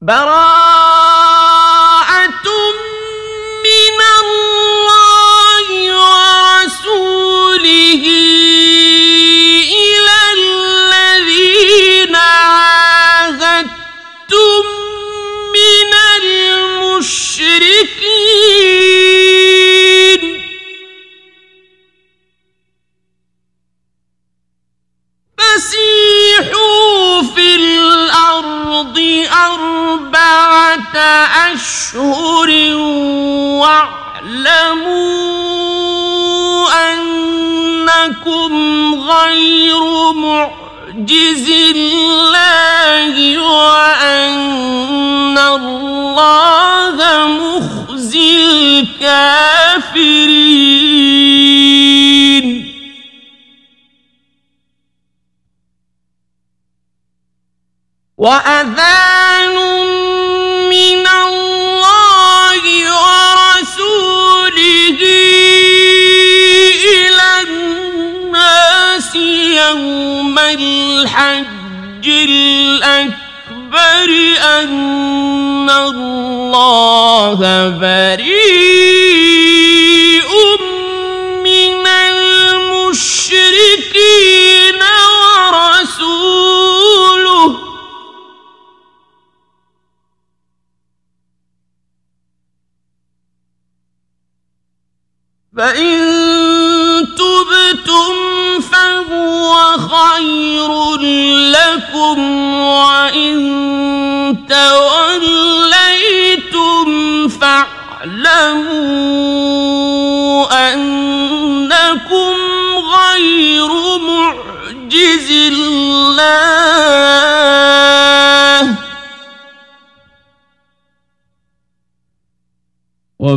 براءة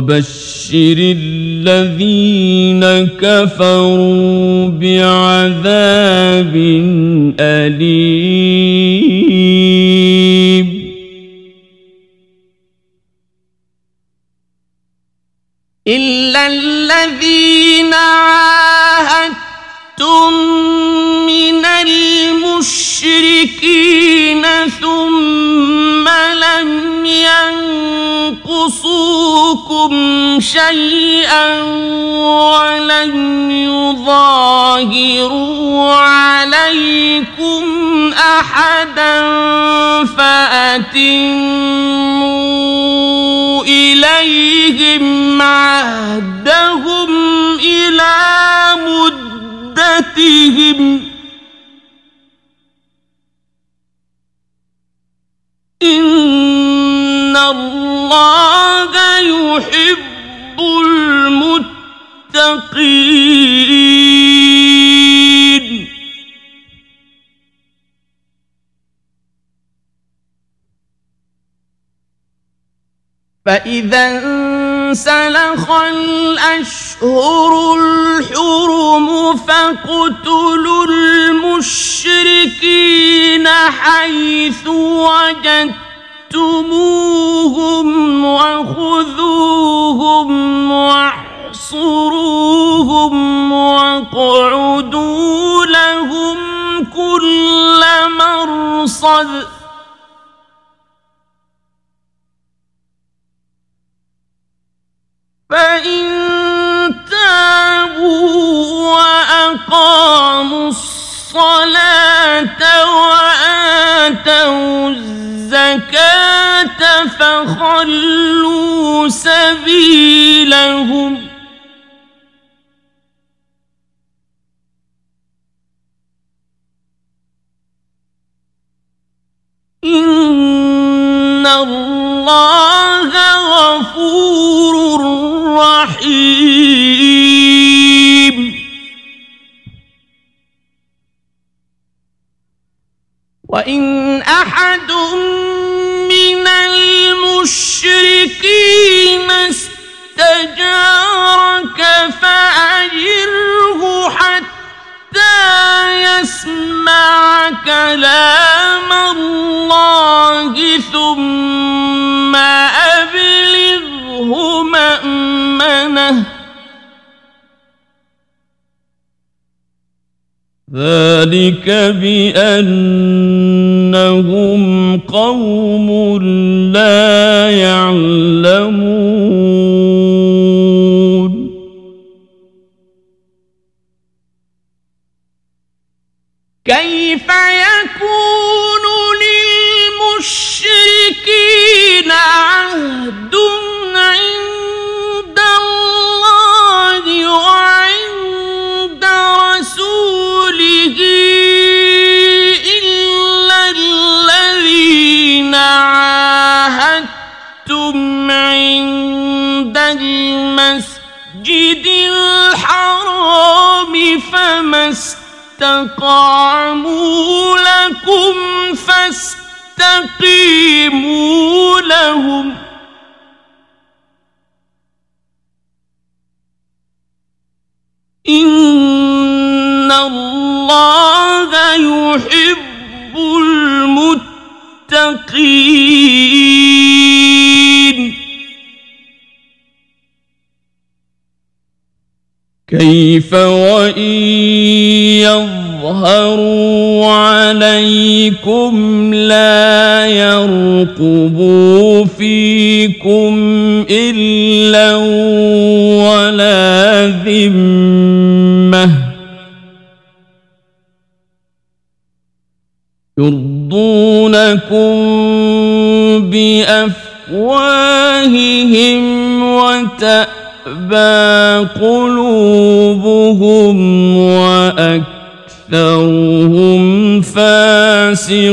وبشر الذين كفروا بعذاب أليم. إلا الذين عاهدتم ينقصوكم شيئا ولم يظاهروا عليكم أحدا فأتموا إليهم عهدهم إلى مدتهم إن الله يحب المتقين فإذا انسلخ الأشهر الحرم فاقتلوا المشركين حيث وجدتموهم وخذوهم واحصروهم واقعدوا لهم كل مرصد فإن تابوا وأقاموا الصلاة وآتوا فخلوا سبيلهم. إن الله غفور رحيم. وإن أحد من المشركين استجارك فأجره حتى يسمع كلام الله ثم أبلغه مأمنه ذلك بأنهم قوم لا يعلمون كيف يكون للمشركين عهد الحرام فما استقاموا لكم فاستقيموا لهم إن الله يحب المتقين كيف وإن يظهروا عليكم لا يرقبوا فيكم إلا ولا ذمة يرضونكم بأفواههم وتأبى قلوبهم وأكثرهم فاسقون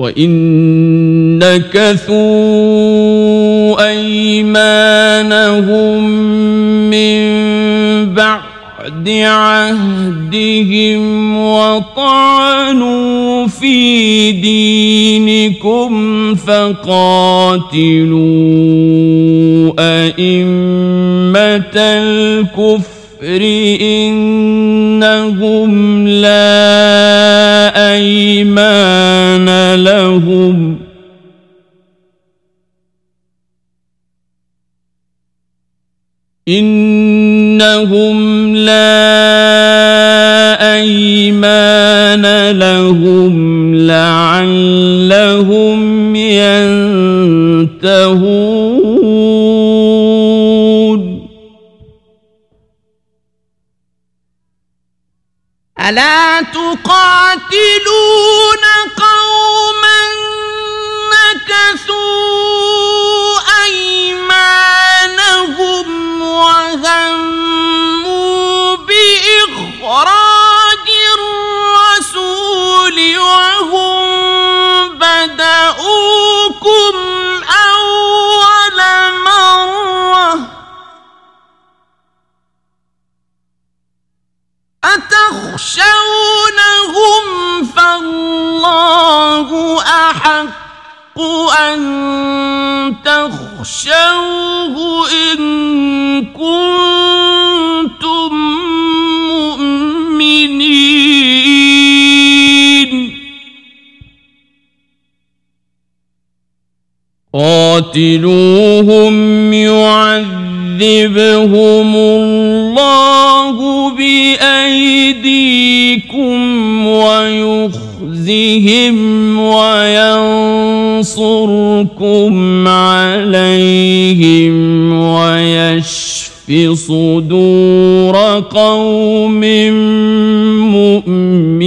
وإن نكثوا أيمانهم من بعد عهدهم وطعنوا في دينكم فقاتلوا أئمة الكفر إنهم لهم إنهم لا أيمان لهم لعلهم ينتهون ألا تقاتلون قوما نكثوا أيمانهم وهموا بإخراج الرسول وهم بدأوكم أول أتخشونهم فالله أحق أن تخشوه إن كنتم مؤمنين قاتلوهم يعذبهم الله بأيديكم ويخزهم وينصرهم ينصركم عليهم ويشف صدور قوم مؤمنين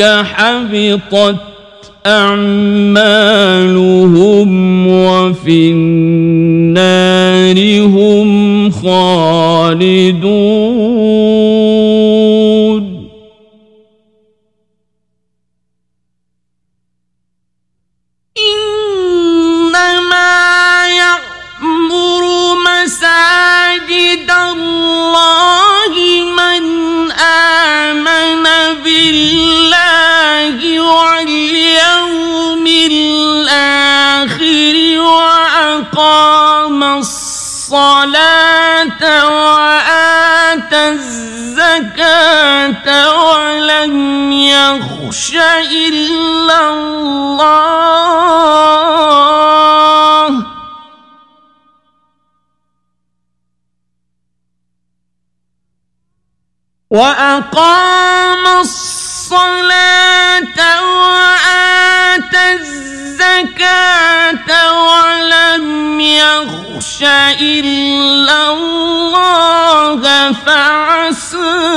حبطت سو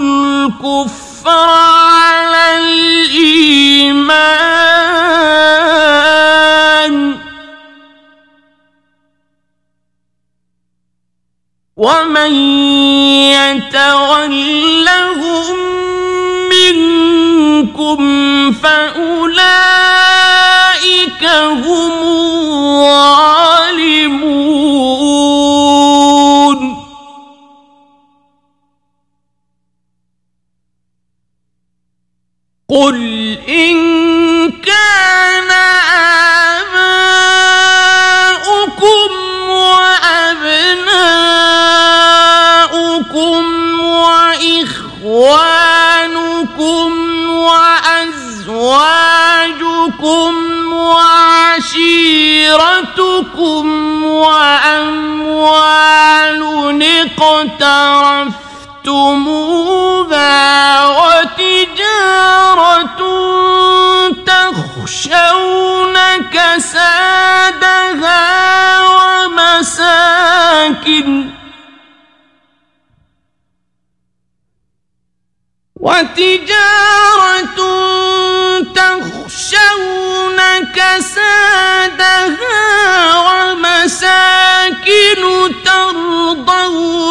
الكفر على الإيمان. ومن يتولهم منكم فأولئك هم الظالمون. قل إن كان آباؤكم وأبناؤكم وإخوانكم وأزواجكم وعشيرتكم وأموال اقترفتموها تخشون كسادها ومساكن وتجارة تخشون كسادها ومساكن ترضونها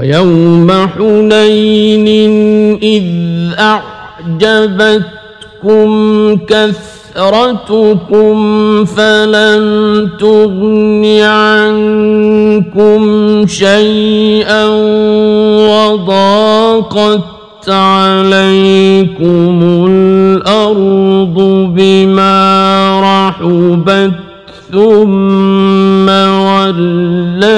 ويوم حنين إذ أعجبتكم كثرتكم كثرتكم فلن تغن عنكم شيئا وضاقت عليكم الأرض بما رحبت ثم وليتم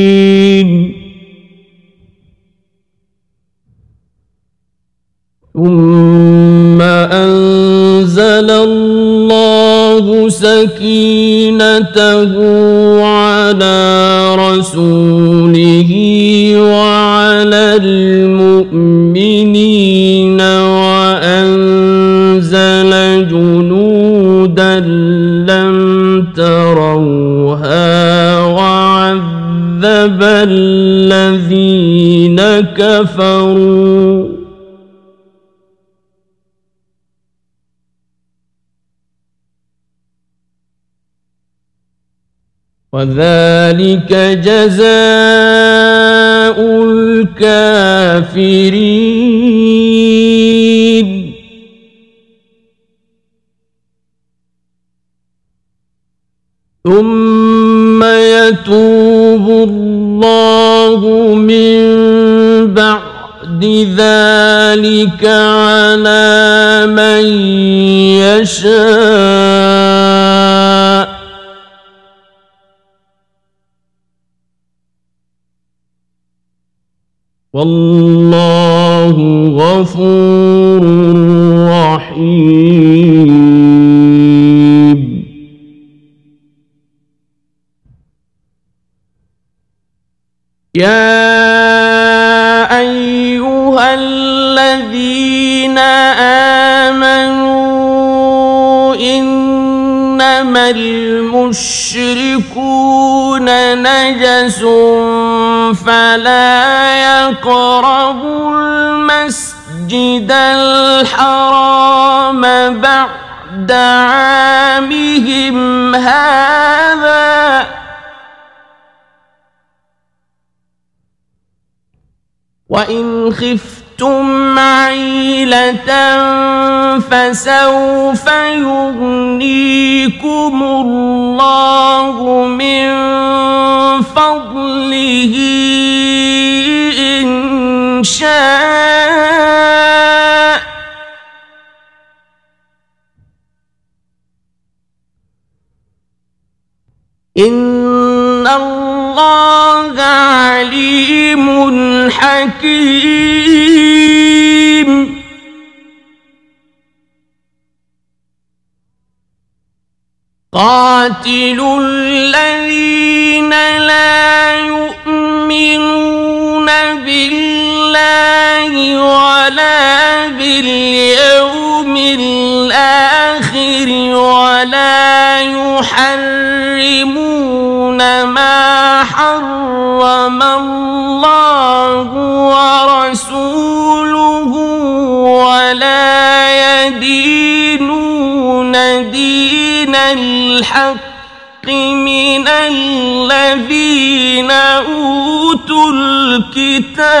مدبرين ثم أنزل الله سكينته كفروا. وذلك جزاء الكافرين. ثم يتوب الله من بعد ذلك على من يشاء. والله غفور رحيم. يا خفتم عيلة فسوف يغنيكم الله من فضله إن شاء. إن الله عليم حكيم. قاتلوا الذين لا يؤمنون بالله ولا باليوم الآخر ولا يحرمون ما حرم الله ورسوله ولا يدينون دين الحق من الذين أوتوا الكتاب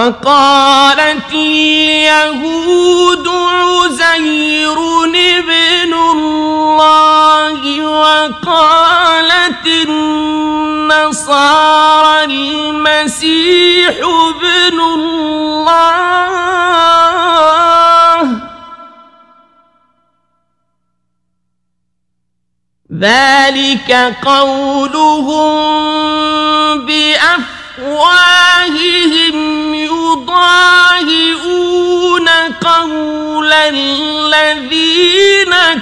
وقالت اليهود عزير ابن الله وقالت النصارى المسيح ابن الله. ذلك قولهم بأفواههم يضاهئون قول الذين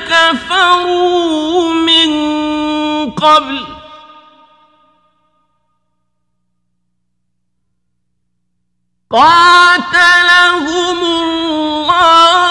كفروا من قبل قاتلهم الله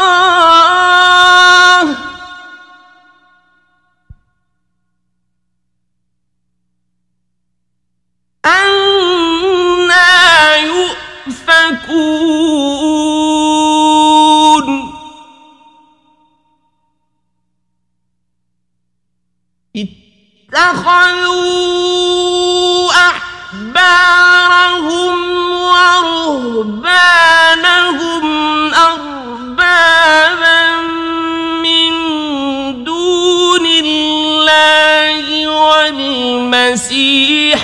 اتخذوا أحبارهم ورهبانهم أربابا من دون الله والمسيح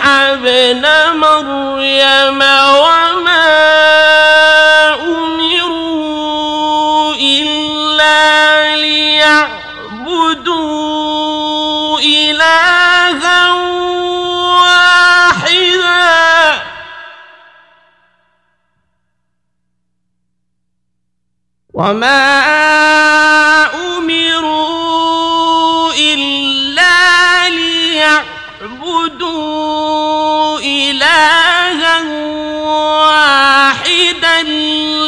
ابن مريم وما أمروا إلا ليعبدوا إلها واحدا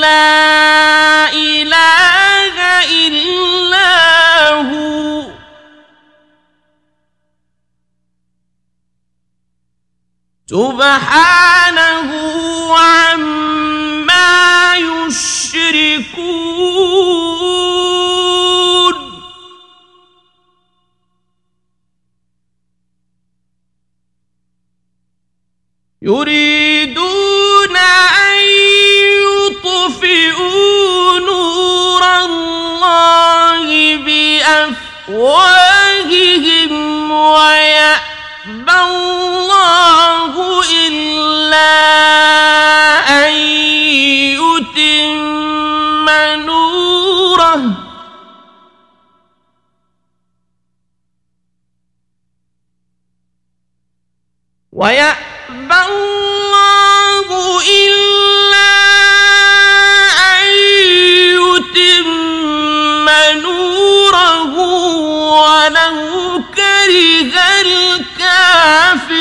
لا إله إلا هو سبحانه عما يشركون يريدون أن يطفئوا نور الله بأفواههم ويأبى الله إلا كره الكافر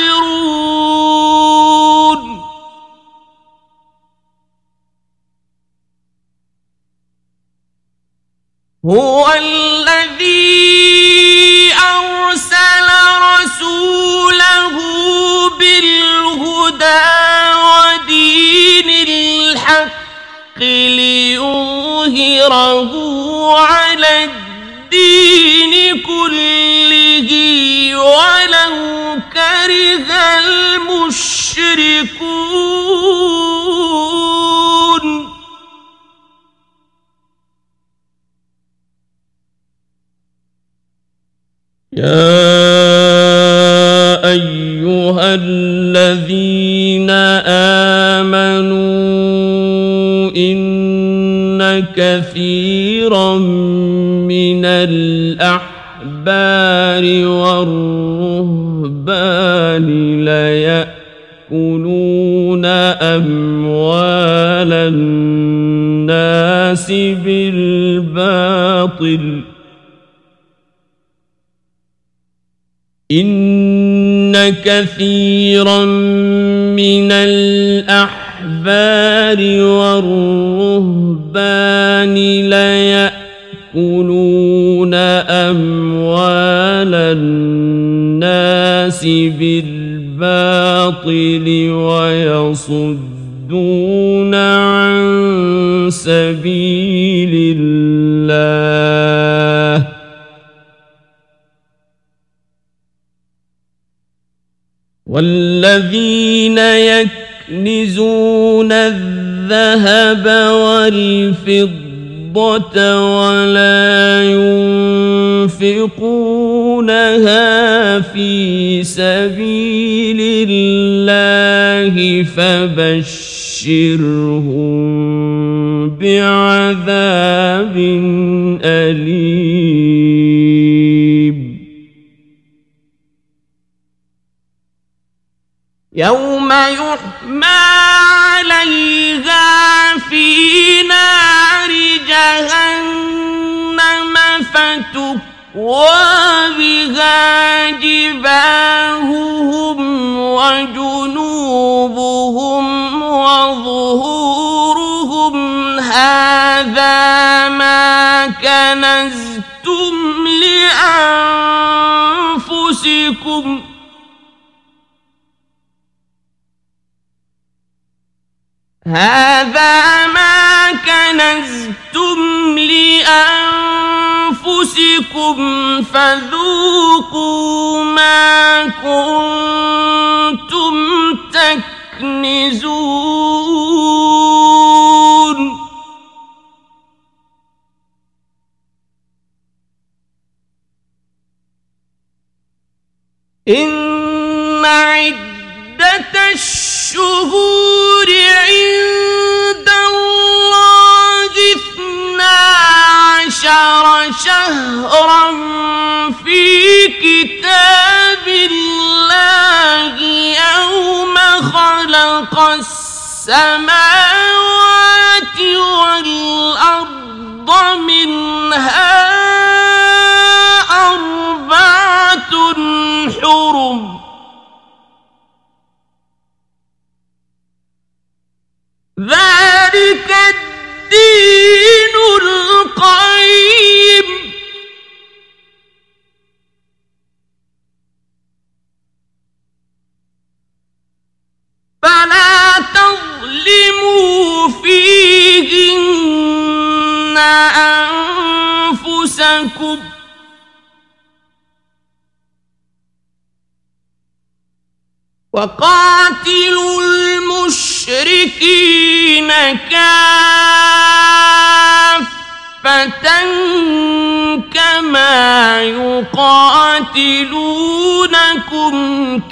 كره المشركون. يا أيها الذين آمنوا إن كثيرا من الأحبار أموال الناس بالباطل. إن كثيرا من الأحبار والرهبان ليأكلون أموال الناس بالباطل. الباطل ويصدون عن سبيل الله. والذين يكنزون الذهب والفضة ولا ينفقونها في سبيل الله. فبشرهم بعذاب أليم هذا أنفسكم وقاتلوا المشركين كافة كما يقاتلونكم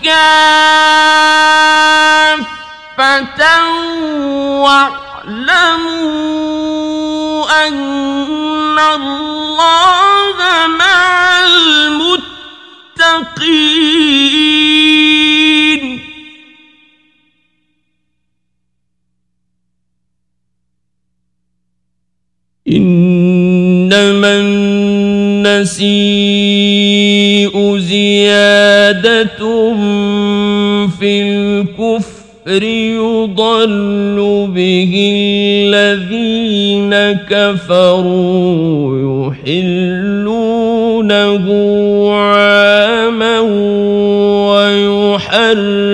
كافة واعلموا أن الله الله مع المتقين. إنما النسيء زيادة في الكفر الكفر يضل به الذين كفروا يحلونه عاما ويحرمون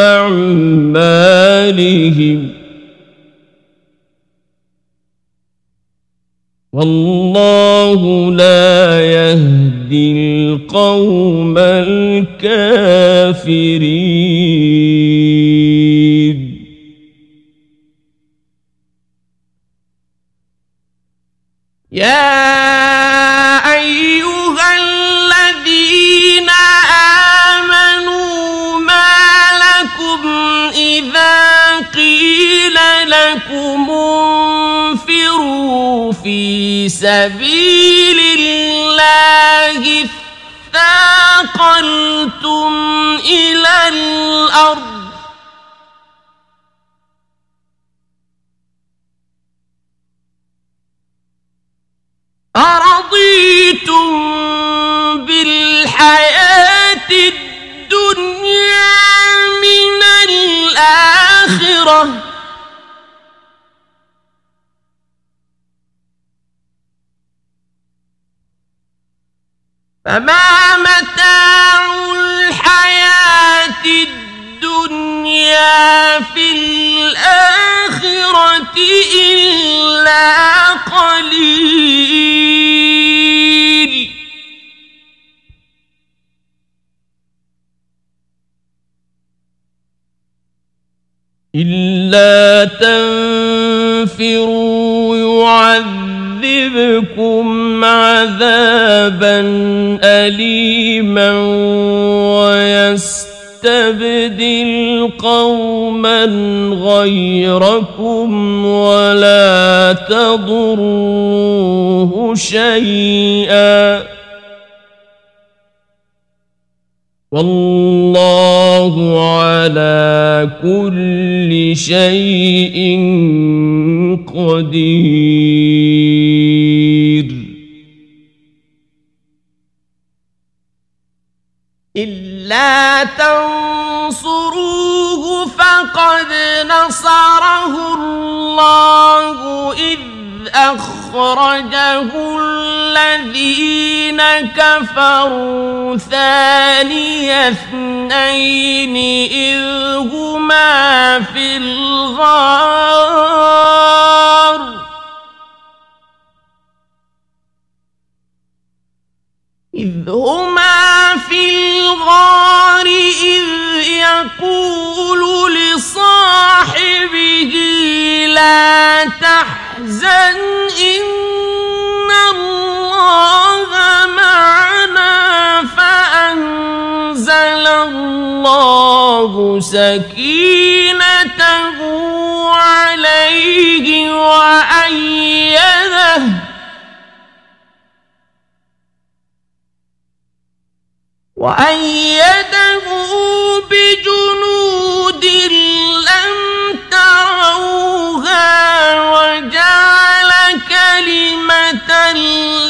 أعمالهم والله لا يهدي القوم الكافرين اثاقلتم إلى الأرض أرضيتم بالحياة الدنيا من الآخرة فما إلا تنفروا يعذبكم عذابا أليما ويستبدل قوما غيركم ولا تضروه شيئا والله على كل شيء قدير إلا تنصروه فقد نصره الله إذ أخرجه الذين كفروا ثاني اثنين إذ هما في الغار. إذ هما في الغار إذ يقول لصاحبه لا تحزن إن الله سكينته عليه وأيده وأيده بجنود لم تروها وجعل كلمة الذين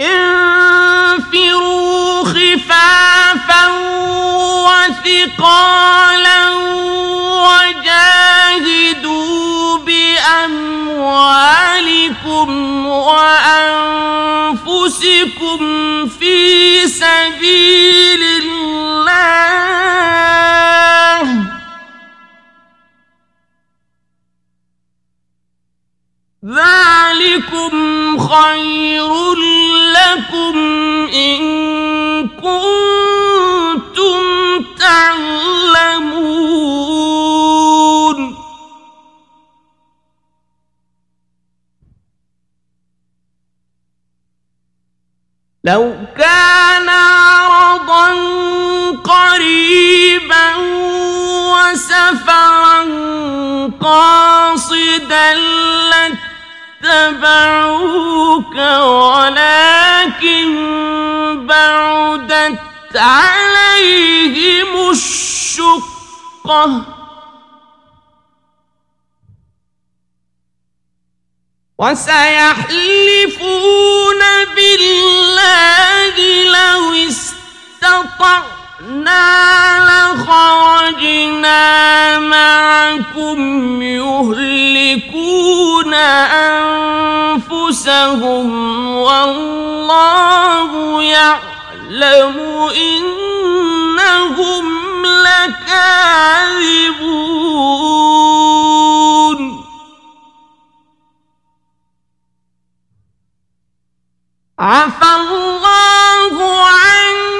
انفروا خفافا وثقالا وجاهدوا بأموالكم وأنفسكم في سبيل الله. ذلكم خير لكم إن كنتم تعلمون لو كان عرضا قريبا وسفرا قاصدا لك لاتبعوك ولكن بعدت عليهم الشقه وسيحلفون بالله لو استطعنا لخرجنا معكم يهلكون أنفسهم والله يعلم إنهم لكاذبون. عفى الله عنك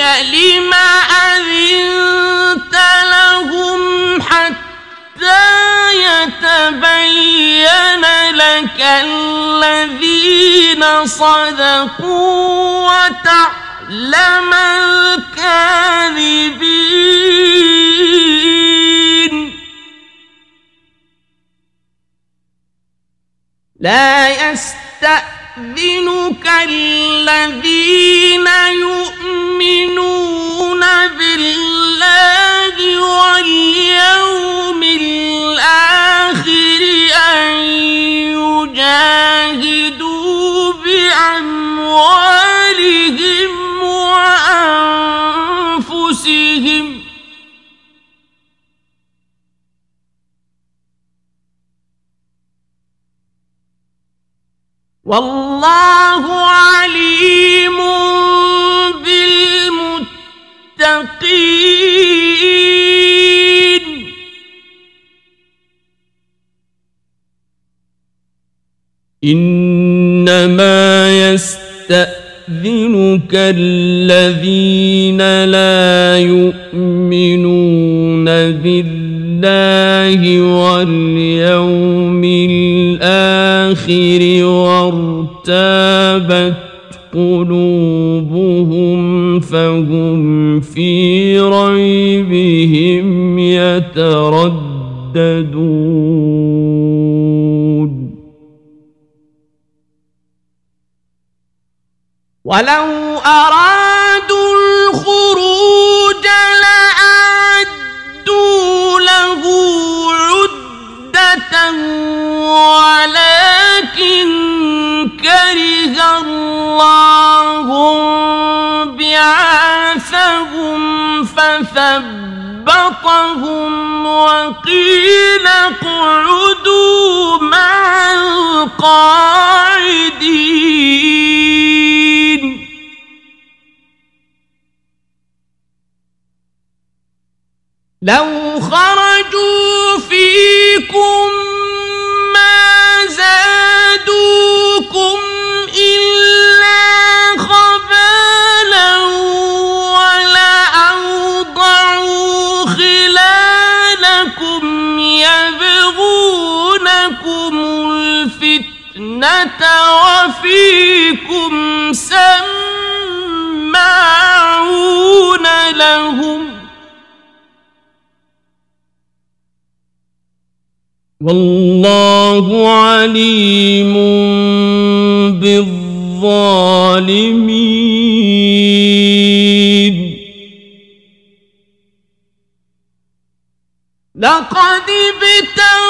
لما أذنت لهم حتى يتبين لك الذين صدقوا وتعلم الكاذبين. لا يستأذن يستأذنك الذين يؤمنون بالله واليوم الآخر أن يجاهدوا بأموالهم وأنفسهم والله عليم بالمتقين إنما يستأذنك الذين لا يؤمنون بالله واليوم الآخر وارتابت قلوبهم فهم في ريبهم يترددون. ولو أرادوا الخروج كره الله بعاثهم فثبطهم وقيل اقعدوا مع القاعدين. لو خرجوا فيكم الفتنة وفيكم سماعون لهم. والله عليم بالظالمين. لقد ابتغوا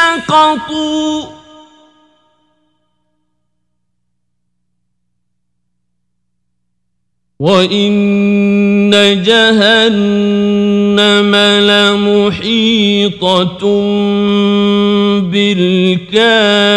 سقطوا وإن جهنم لمحيطة بالكافرين.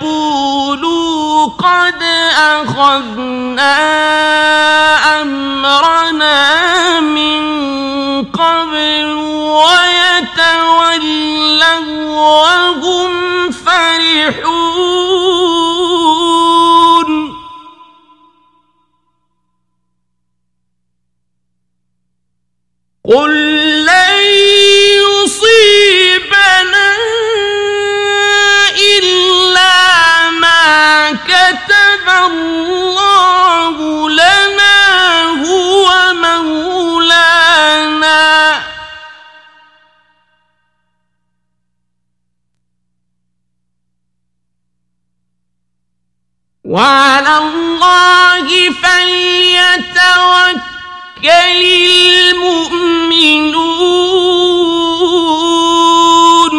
يقولوا قد أخذنا أمرنا من قبل ويتولوا وهم فرحون. قل وعلى الله فليتوكل المؤمنون.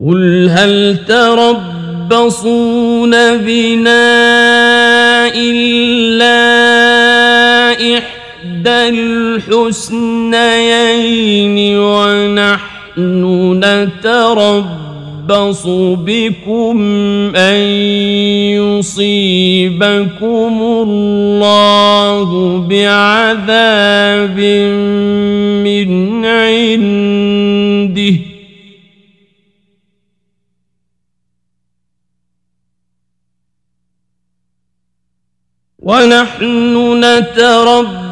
قل هل تربصون بنا إلا إحدى الحسنيين ونحن نتربص بكم أن يصيبكم الله بعذاب من عنده. ونحن نتربص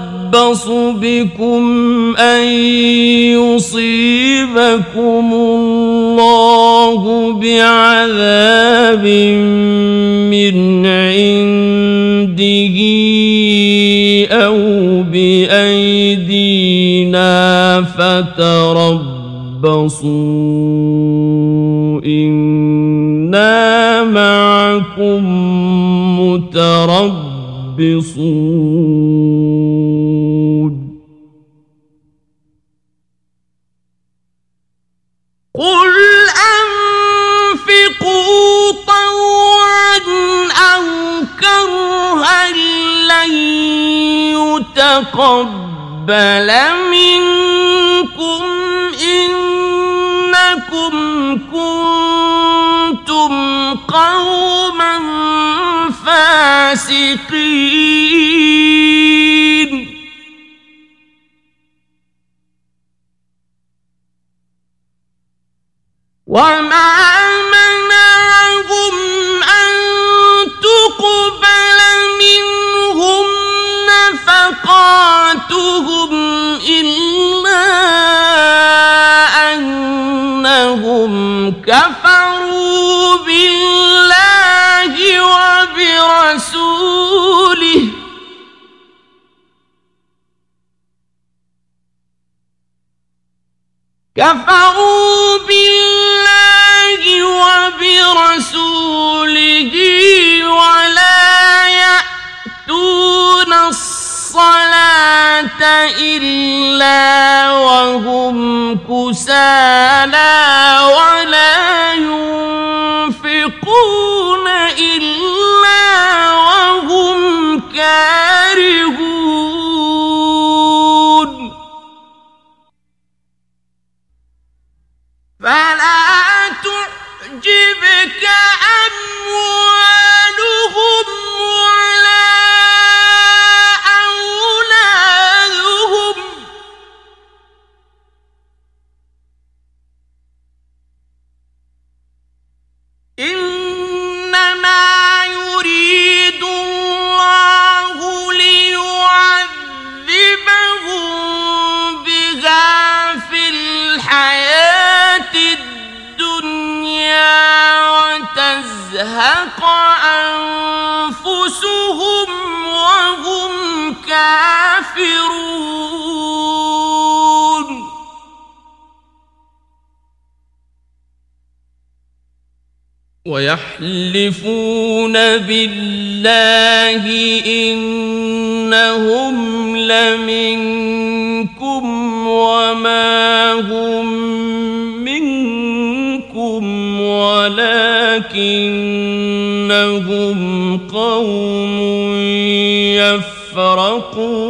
بكم أن يصيبكم الله بعذاب من عنده أو بأيدينا فتربصوا إنا معكم متربصون يتقبل منكم إنكم كنتم قوما فاسقين. وما كفروا بالله وبرسوله. كفروا بالله وبرسوله ولا يأتون الصلاة إلا وهم كسالى ولا ينفقون إلا وهم كافرون ويحلفون بالله إنهم لمنكم وما هم منكم ولكنهم قوم يفرقون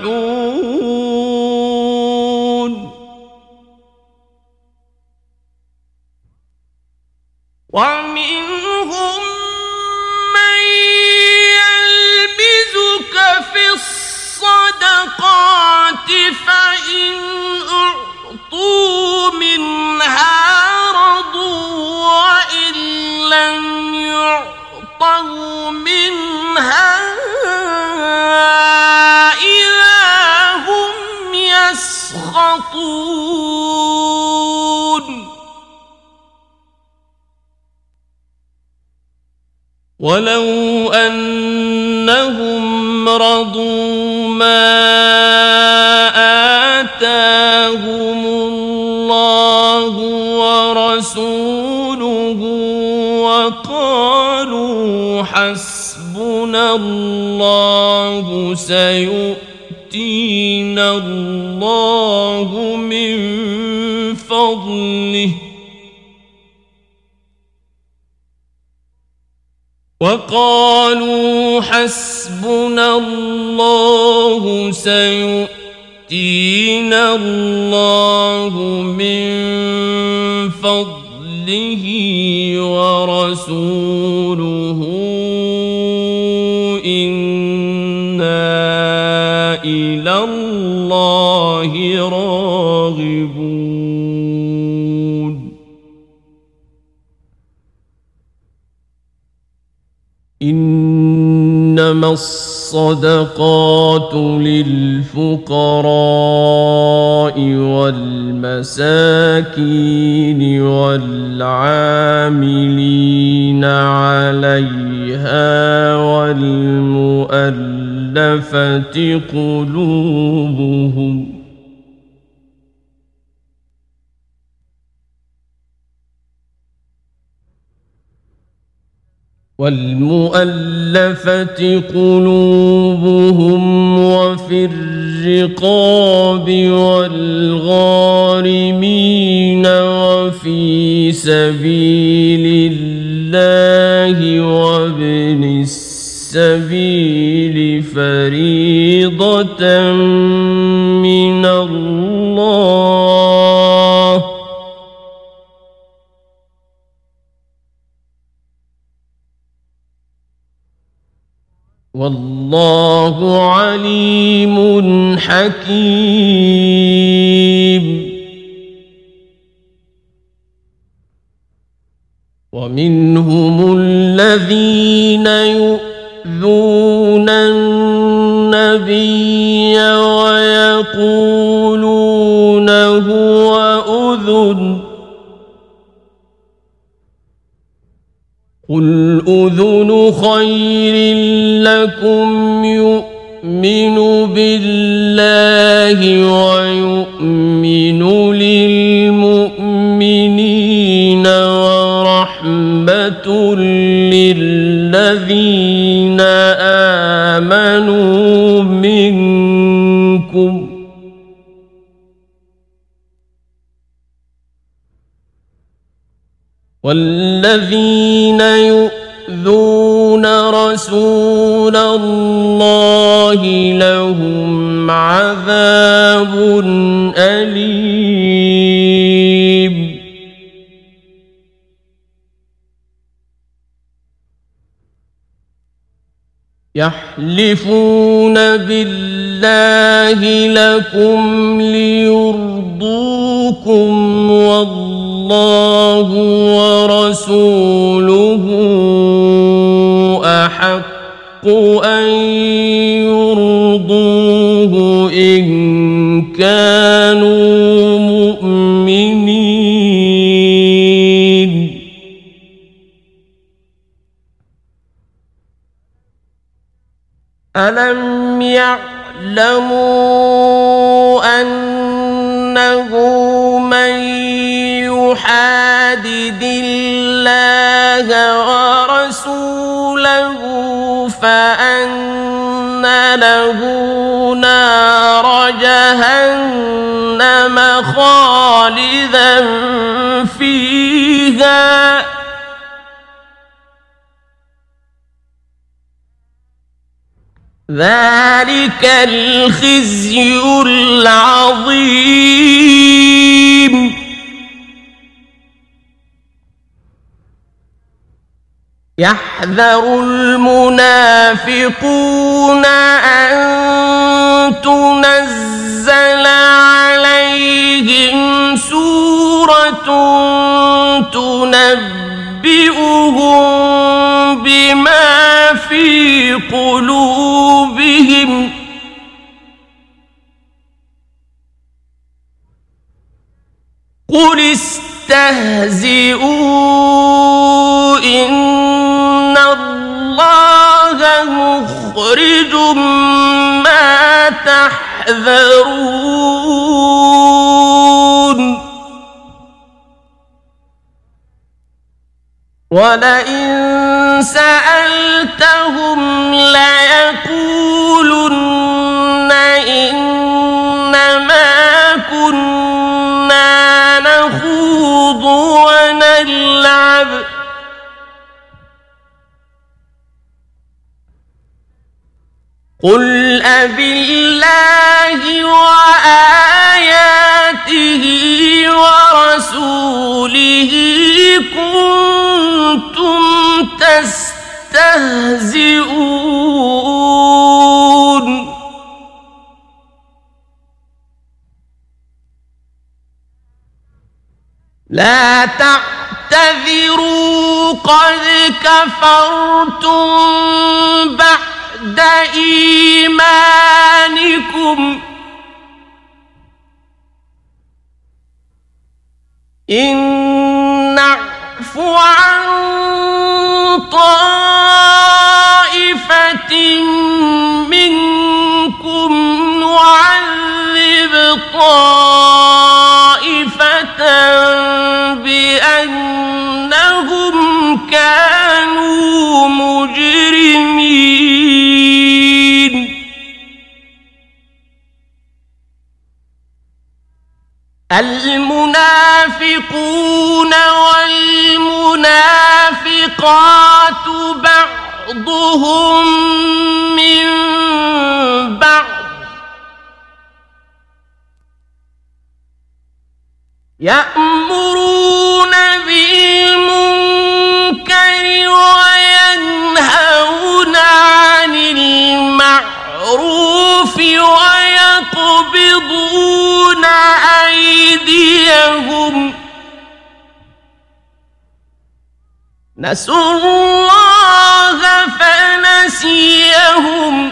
ولو أنهم رضوا ما الله سيؤتينا الله من فضله وقالوا حسبنا الله سيؤتينا الله من فضله ورسوله إنما الصدقات للفقراء والمساكين والعاملين عليها والمؤلفة قلوبهم والمؤلفة قلوبهم وفي الرقاب والغارمين وفي سبيل الله وابن السبيل فريضة والله عليم حكيم ومنهم الذين يؤذون النبي ويقولون هو أذن قل أذن خير لكم يؤمن بالله ويؤمن للمؤمنين ورحمة للذين آمنوا منكم والذين يؤذون رسول الله لهم عذاب أليم. يحلفون بالله لكم ليرضوكم والله ورسوله. أحق أن يرضوه إن كانوا مؤمنين ألم يعلموا أنه من يحادد الله ورسوله له فأن له نار جهنم خالدا فيها. ذلك الخزي العظيم. يحذر المنافقون أن تنزل عليهم سورة تنبئهم بما في قلوبهم قل استهزئوا إن الله مخرج ما تحذرون. ولئن سألتهم ليقولن ونلعب. قل أبالله وآياته ورسوله كنتم تستهزئون. لا تعتذروا قد كفرتم بعد إيمانكم. إن نعفو عن بعضهم من بعض. يأمرون بالمنكر وينهون عن المعروف ويقبضون أيديهم. نسوا لهم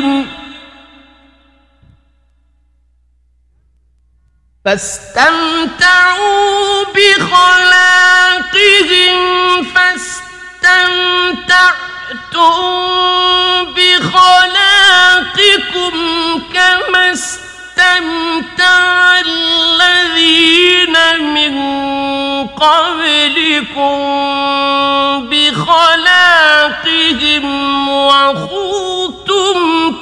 بخلاقهم فاستمتعوا بخلاقهم فاستمتعتم بخلاقكم كما استمتع الذين من قبلكم بخلاقهم وخوتم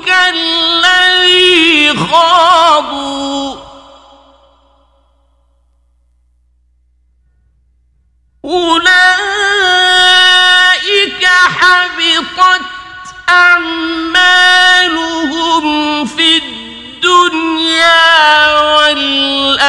كالذي خاضوا. أولئك حبطت أعمالهم في الدنيا والآخرة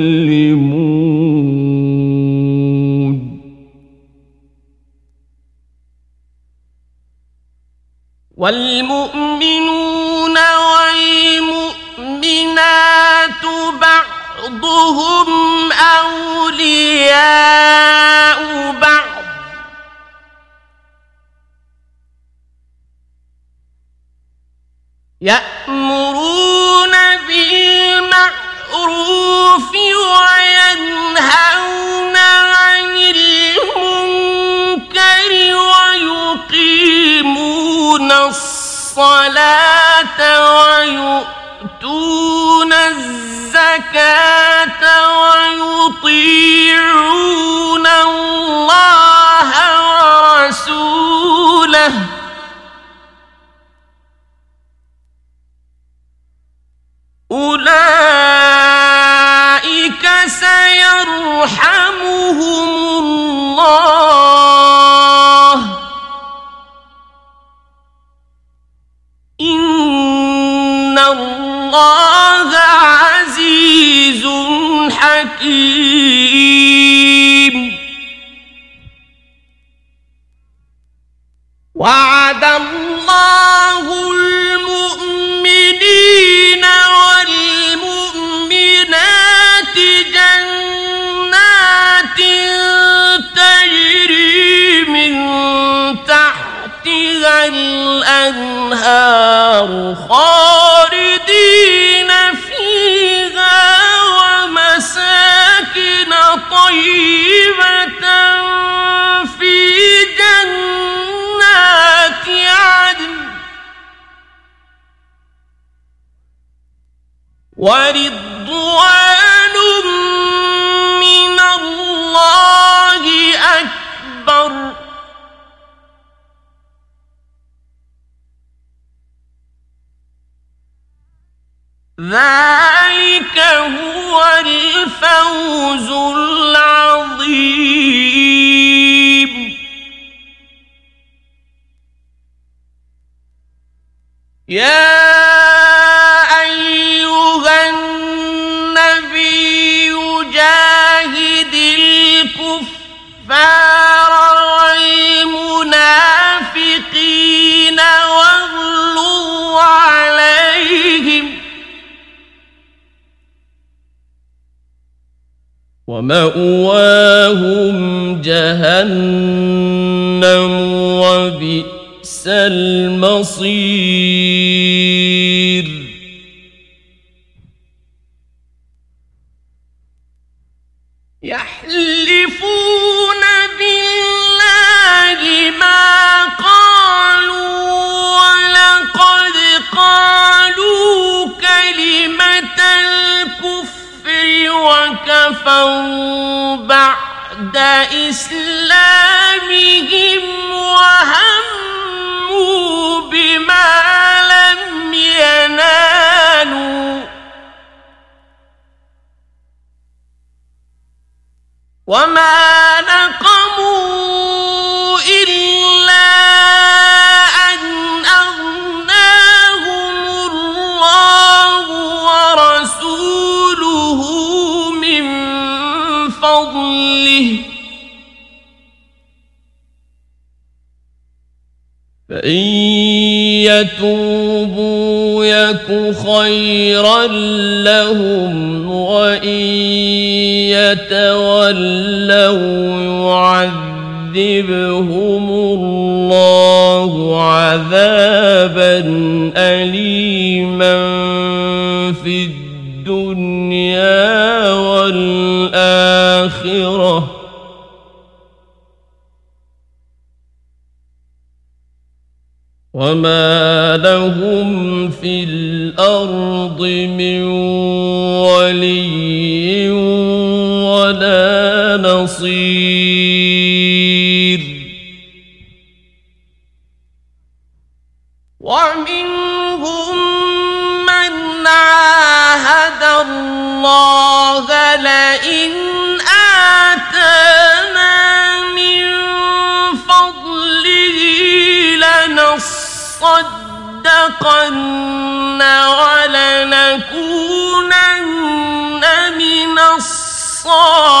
والمؤمنون والمؤمنات بعضهم أولياء بعض. يأمرون بالمعروف وينهون الصلاة ويؤتون الزكاة ويطيعون الله ورسوله. أولئك سيرحمهم الله. الله عزيز حكيم. وعد الله المؤمنين والمؤمنات جنات تجري من تحتها الأنهار خالدين مساكن طيبة في جنات عدن. ورضوان ذلك هو الفوز العظيم يا خيرا لهم وإن يتولوا يعذبهم الله عذابا أليما في الدنيا والآخرة. وما لهم في الأرض من ولي ولا نصير لنصدقن ولنكونن من الصالحين.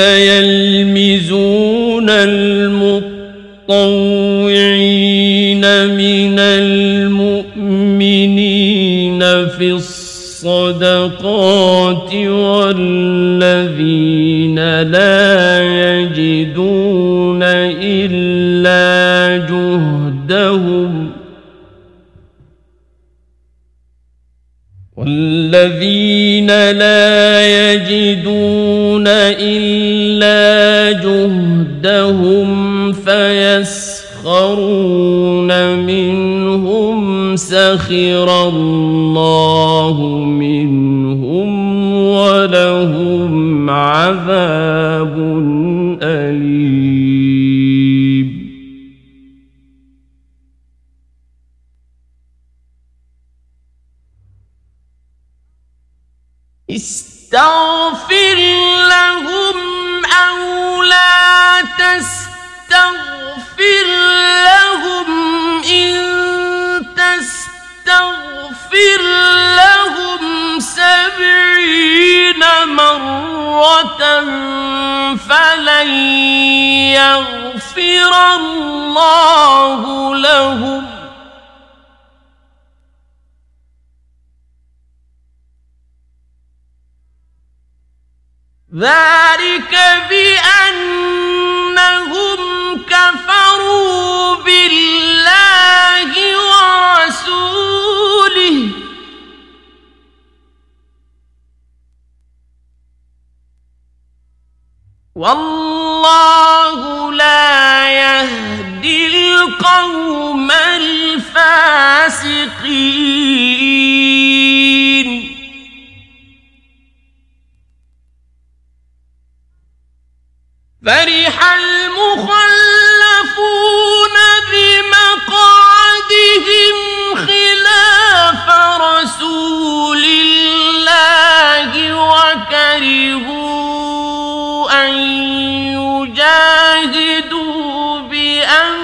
يلمزون المطوعين من المؤمنين في الصدقات والذين لا يجدون إلا جهدهم والذين لا يجدون إلا جهدهم فيسخرون منهم سخر الله منهم ولهم عذاب أليم مرة فلن يغفر الله لهم ذلك بأنهم كفروا بالله ورسوله والله لا يهدي القوم الفاسقين. فرح المخلفون بمقعدهم خلاف رسول الله وكرهوا أن يجاهدوا بأموالهم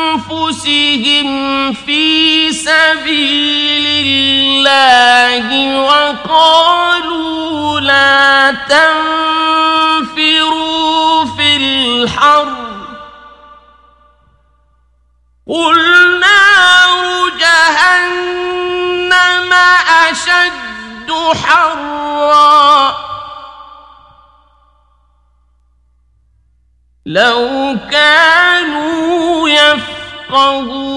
وأنفسهم في سبيل الله وقالوا لا تنفروا في الحر قل نار جهنم أشد حرا لو كانوا يفقهون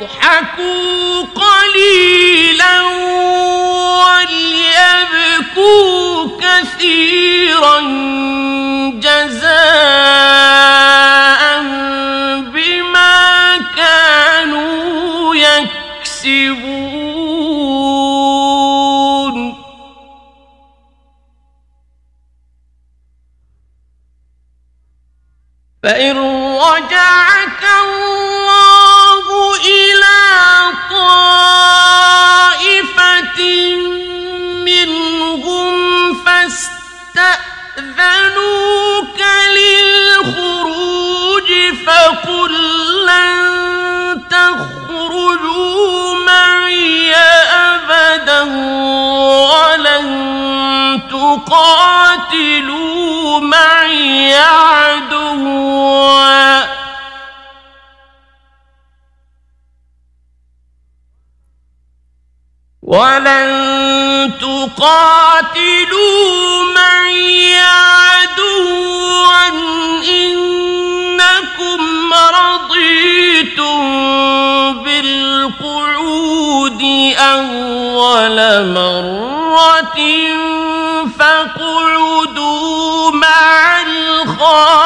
فليضحكوا قليلا وليبكوا كثيرا جزاء يكسبون فإن رجعك الله إلى طائفة ولن تقاتلوا معي عدوا ولن تقاتلوا معي عدوا إنكم رضيتم بالقرآن بالقعود أول مرة فاقعدوا مع الخالفين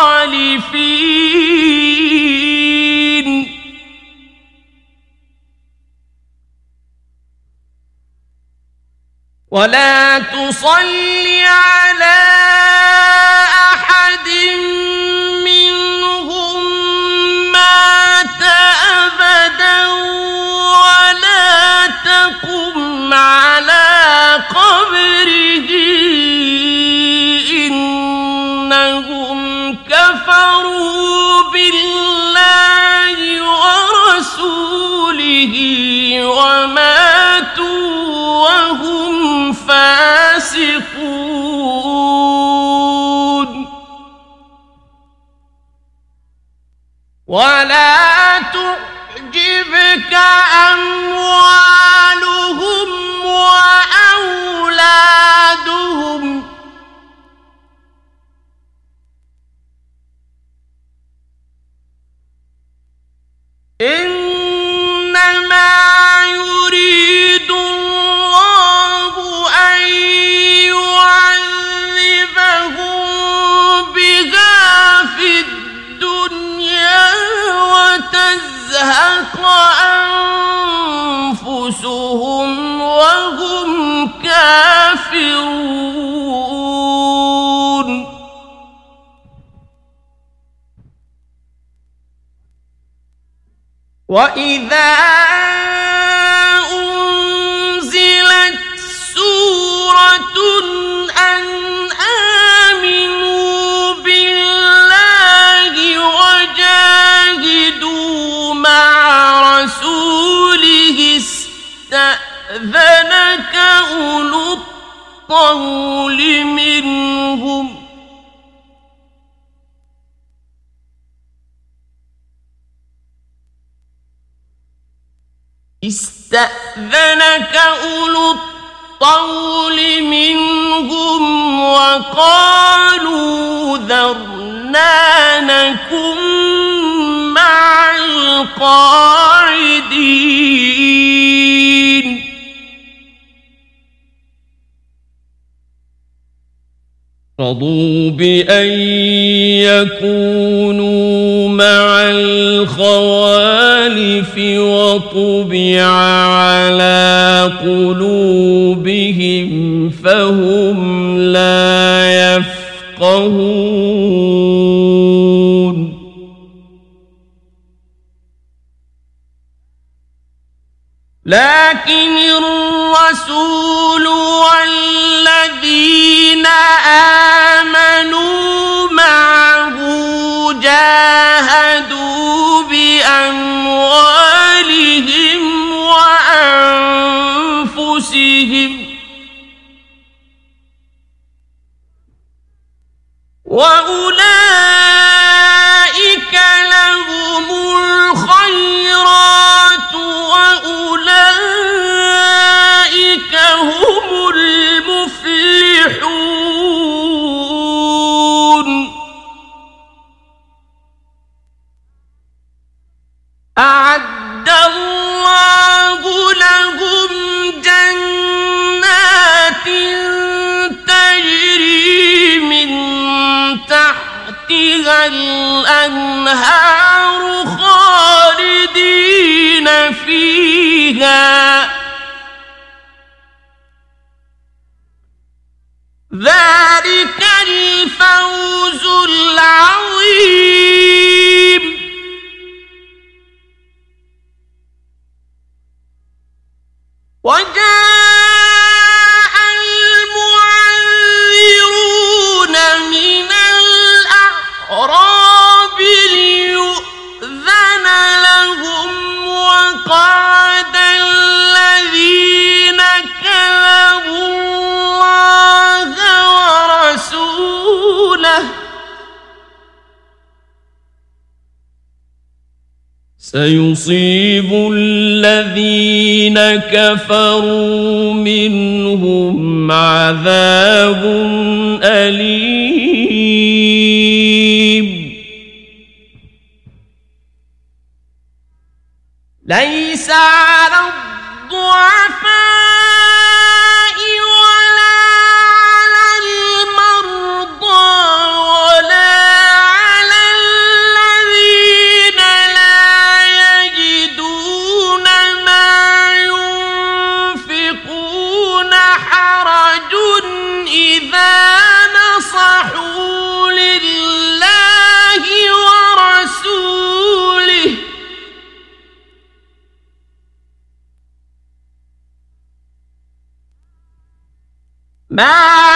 ولا تصل على أحد منهم مات أبدا وماتوا وهم فاسقون. ولا تعجبك أموالهم وأولادهم. إنما كافرون وإذا أنزلت سورة أن آمنوا بالله وجاهدوا مع رسوله أولو الطول منهم. استأذنك أولو الطول منهم وقالوا ذرنا نكن مع القاعدين رضوا بأن يكونوا مع الخوالف وطبع على قلوبهم فهم لا يفقهون لكن الرسول والذين آمنوا ربهم وأولئك لهم الخيرات وأولئك هم المفلحون أعد الله لهم الأنهار خالدين فيها. ذلك الفوز العظيم. وجاء ورسوله سيصيب الذين كفروا منهم عذاب أليم. ليس على الضعف ما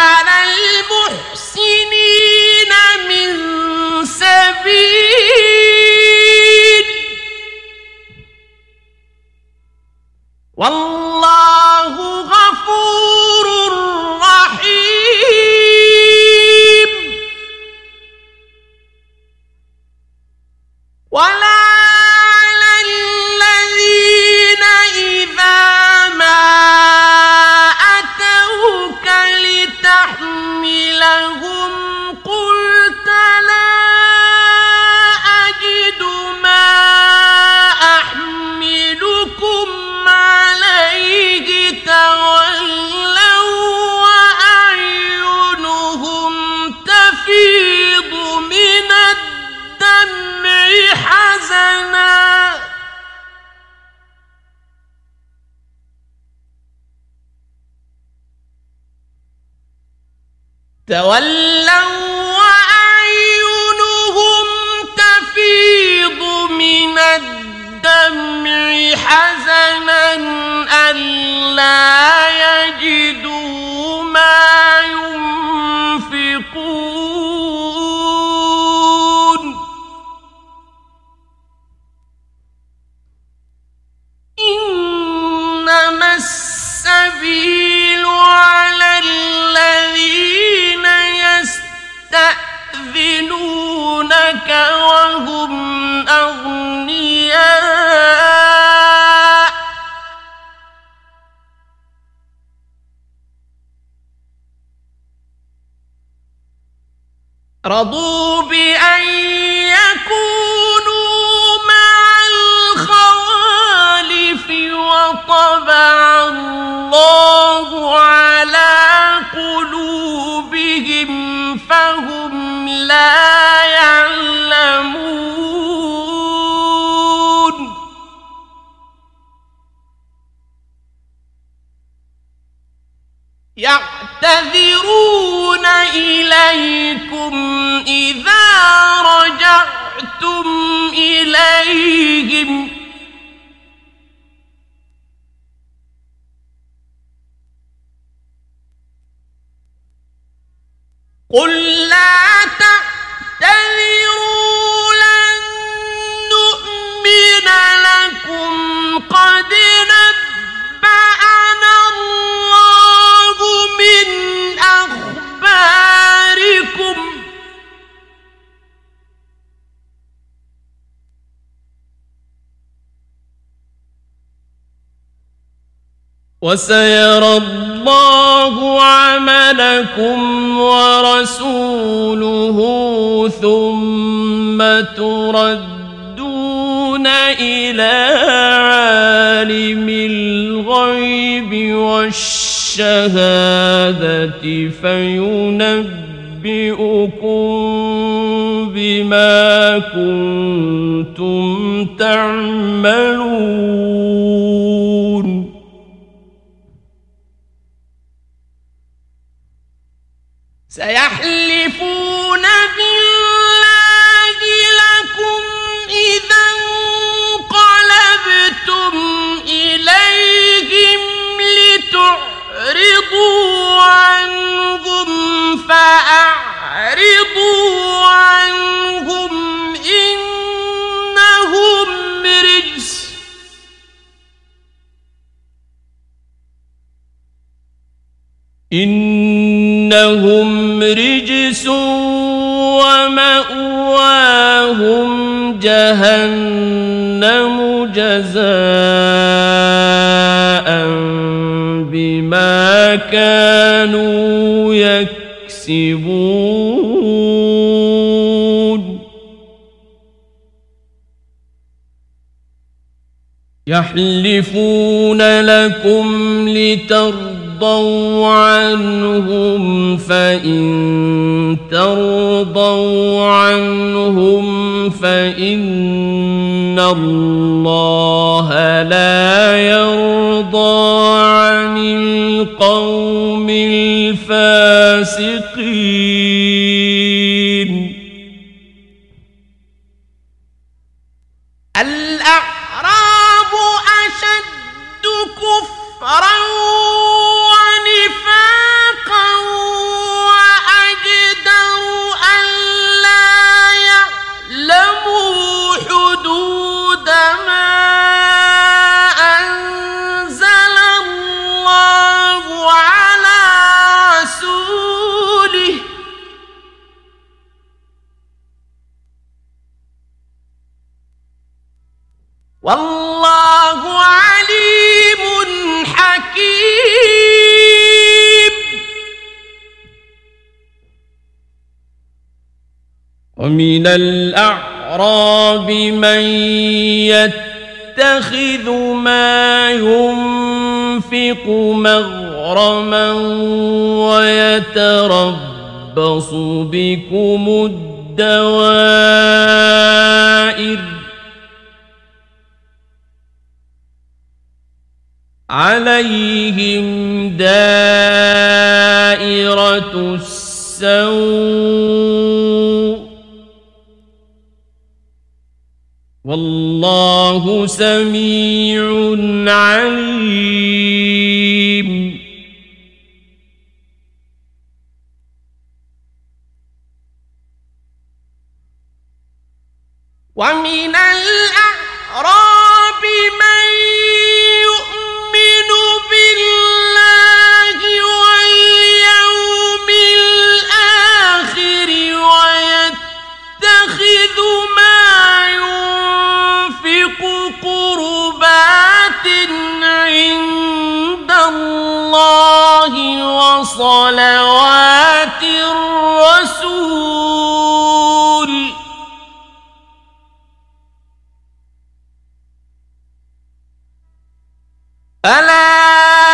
وسيرى الله عملكم ورسوله ثم تردون إلى عالم الغيب والشهادة فينبئكم بما كنتم تعملون إنهم رجس ومأواهم جهنم جزاء بما كانوا يكسبون يحلفون لكم ترضوا عنهم فإن ترضوا عنهم فإن الله لا يرضى عن القوم الفاسقين والله عليم حكيم ومن الأعراب من يتخذ ما ينفق مغرما ويتربص بكم الدوائر عليهم دائرة السوء والله سميع عليم ومن الأعراب الله وصلوات الرسول. ألا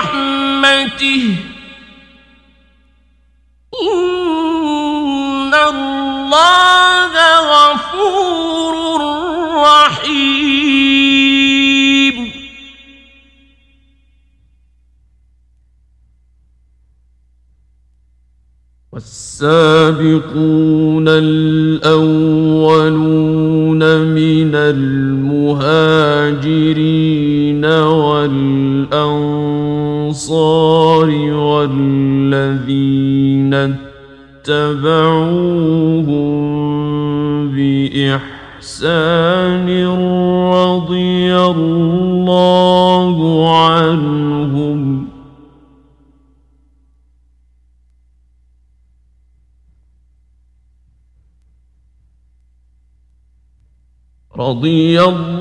في رحمته إن الله غفور رحيم. والسابقون الأولون من المهاجرين الأنصار والذين اتبعوهم بإحسان رضي الله عنهم رضي الله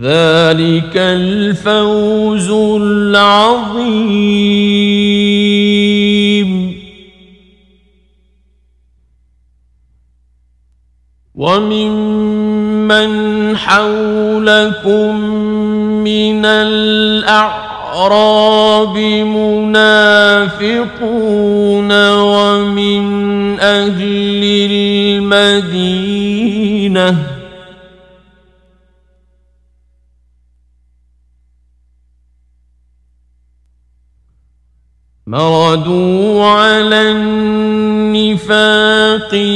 ذلك الفوز العظيم. وممن حولكم من الأعراب منافقون ومن أهل المدينة مردوا على النفاق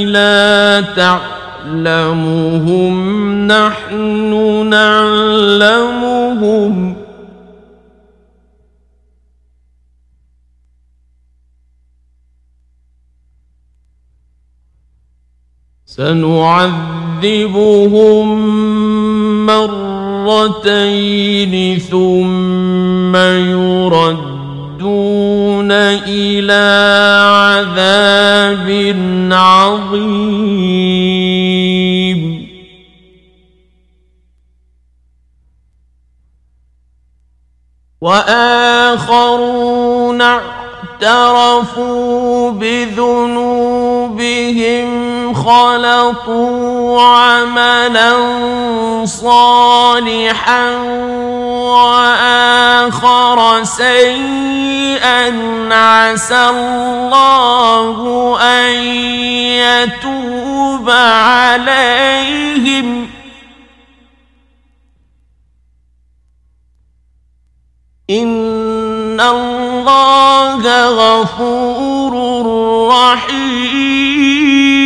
لا تعلمهم نحن نعلمهم سنعذبهم مرتين ثم يرد يردون إلى عذاب عظيم. وآخرون اعترفوا بذنوبهم خلطوا عملا صالحا وآخر سيئا عسى الله أن يتوب عليهم إن الله غفور رحيم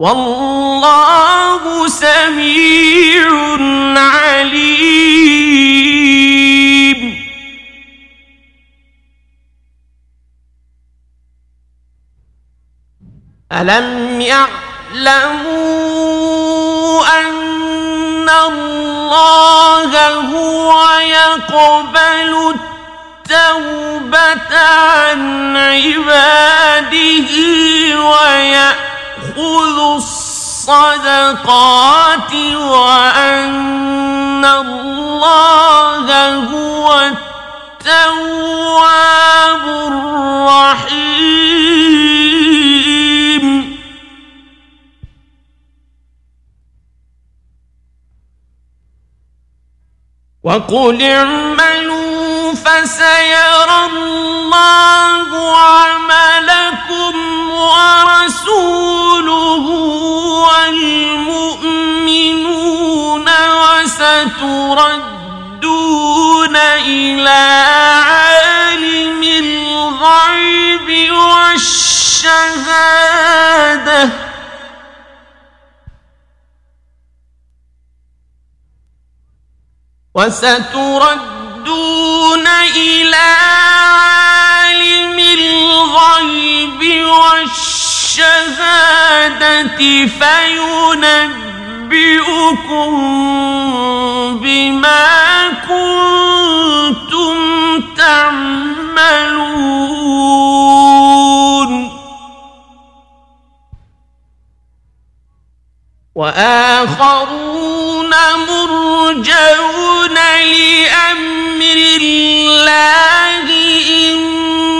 والله سميع عليم. ألم يعلموا أن الله هو يقبل التوبة عن عباده ويأتي ويأخذ الصدقات وأن الله هو التواب الرحيم وقل اعملوا فسيرى الله عملكم ورسوله والمؤمنون وستردون إلى عالم الغيب والشهادة. وستردون إلى عالم الغيب والشهادة فينبئكم بما كنتم تعملون. وآخرون مرجون لأمر الله إما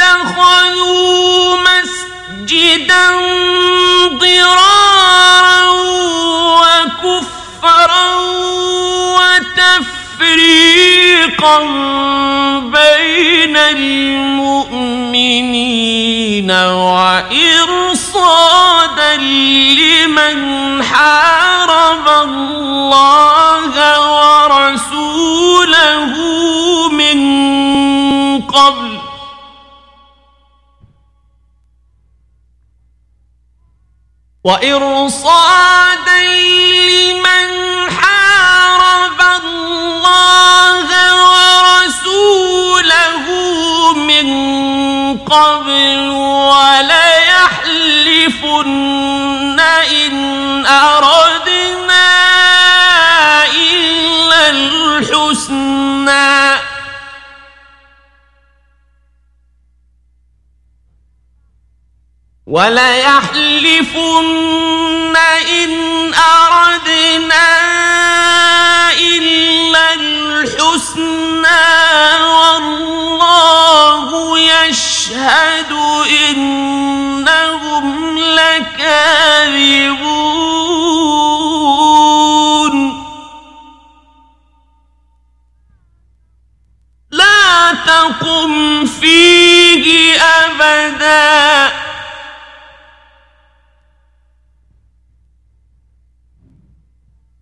اتخذوا مسجدا ضرارا وكفرا وتفريقا بين المؤمنين وإرصادا لمن حارب الله ورسوله من قبل وإرصادا لمن حارب الله ورسوله من قبل وليحلفن إن أردنا إلا الحسنى والله يشهد إنهم لكاذبون. لا تقم فيه أبداً.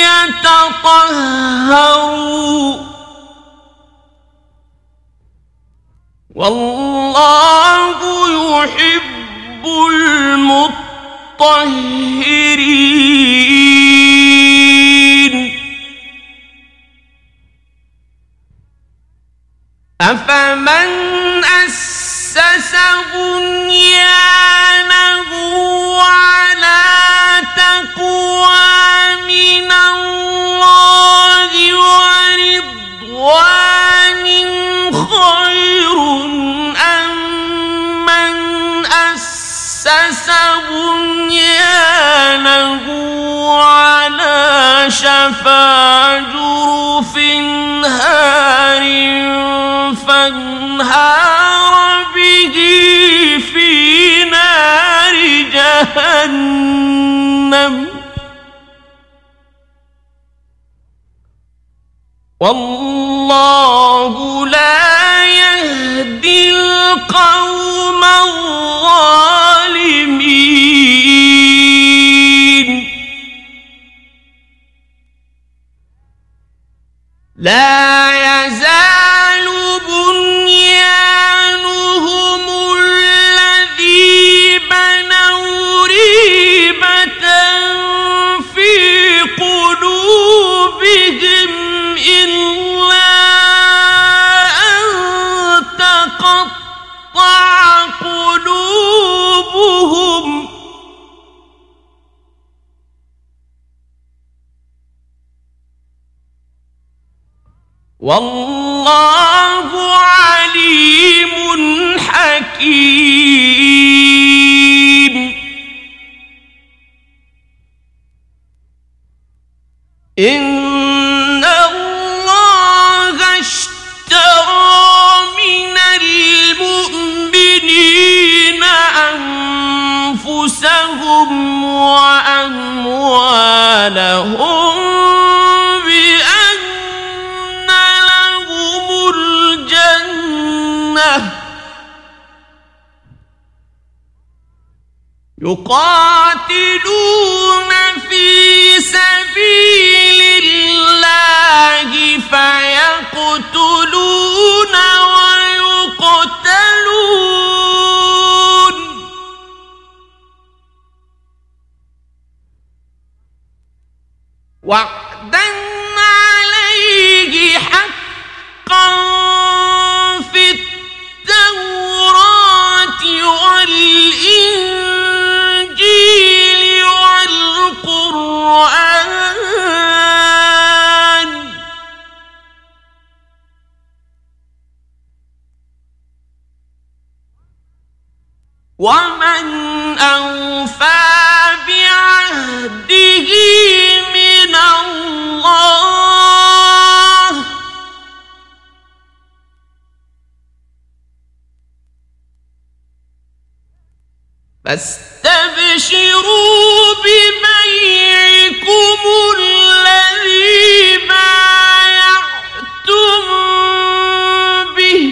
يتطهروا والله يحب المطهرين. أفمن أسس بنيانه على تقوى من الله ورضوان خير أم من أسس بنيانه على شفا جرف هار فانهار جهنم والله لا يهدي القوم الظالمين لا يزال والله عليم حكيم. إن يقاتلون في سبيل الله فيقتلون ويقتلون. وعدا عليه حقا في التوراة والإنجيل ومن أوفى بعهده من الله فاستبشروا ببيعكم الذي بايعتم به.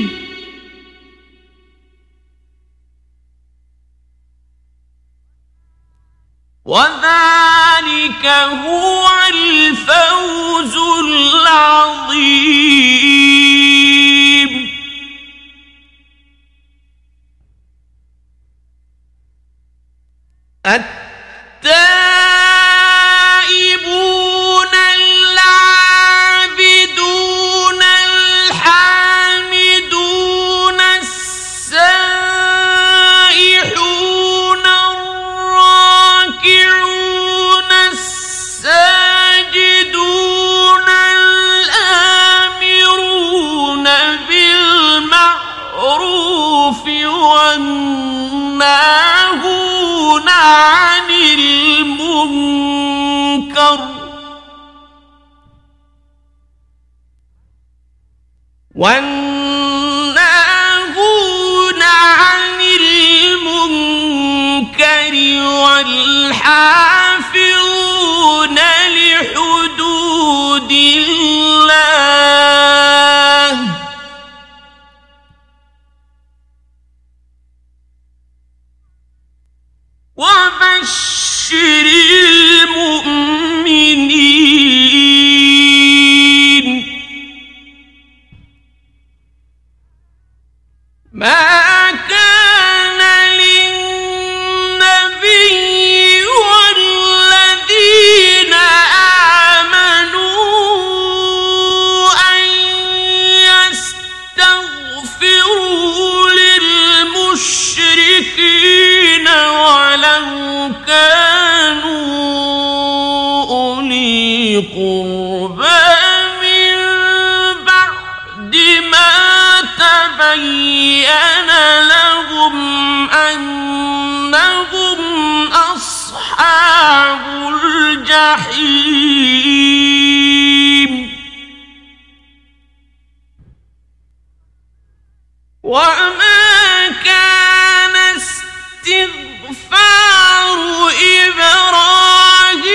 وذلك هو الفوز العظيم. التائبون العابدون الحامدون السائحون الراكعون الساجدون الآمرون بالمعروف والناهون عن المنكر والناهون عن المنكر والحافظون لحدود الله وبشر أصحاب الجحيم. وما كان استغفار إبراهيم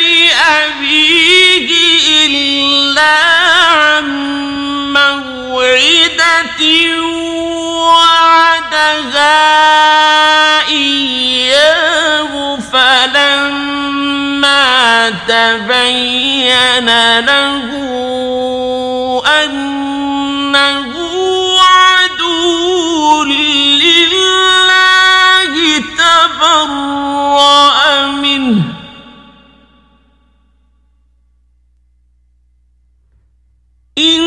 لأبيه إلا عن موعدة وعدها إياه فلما تبين له أنه عدو لله تبرأ منه. إن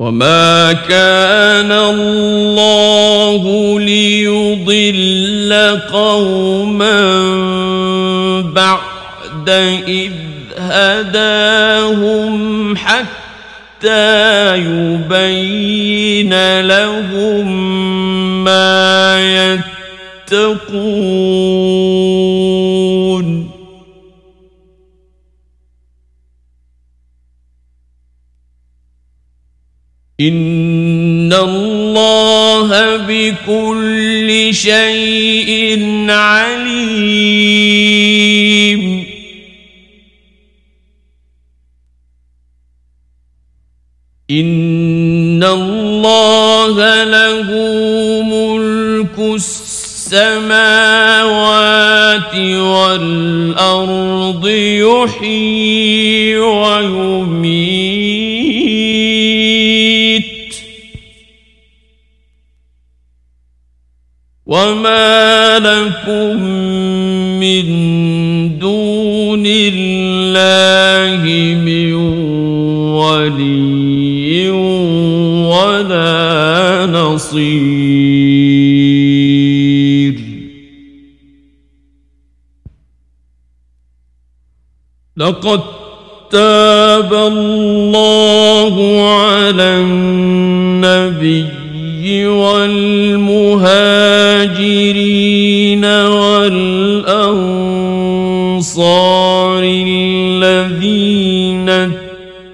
وما كان الله ليضل قوما بعد إذ هداهم حتى يبين لهم ما يتقون ان اللہ بكل شیء علیم ان اللہ له ملک السماوات والارض يحيي ويميت وما لكم من دون الله من ولي ولا نصير لقد تاب الله على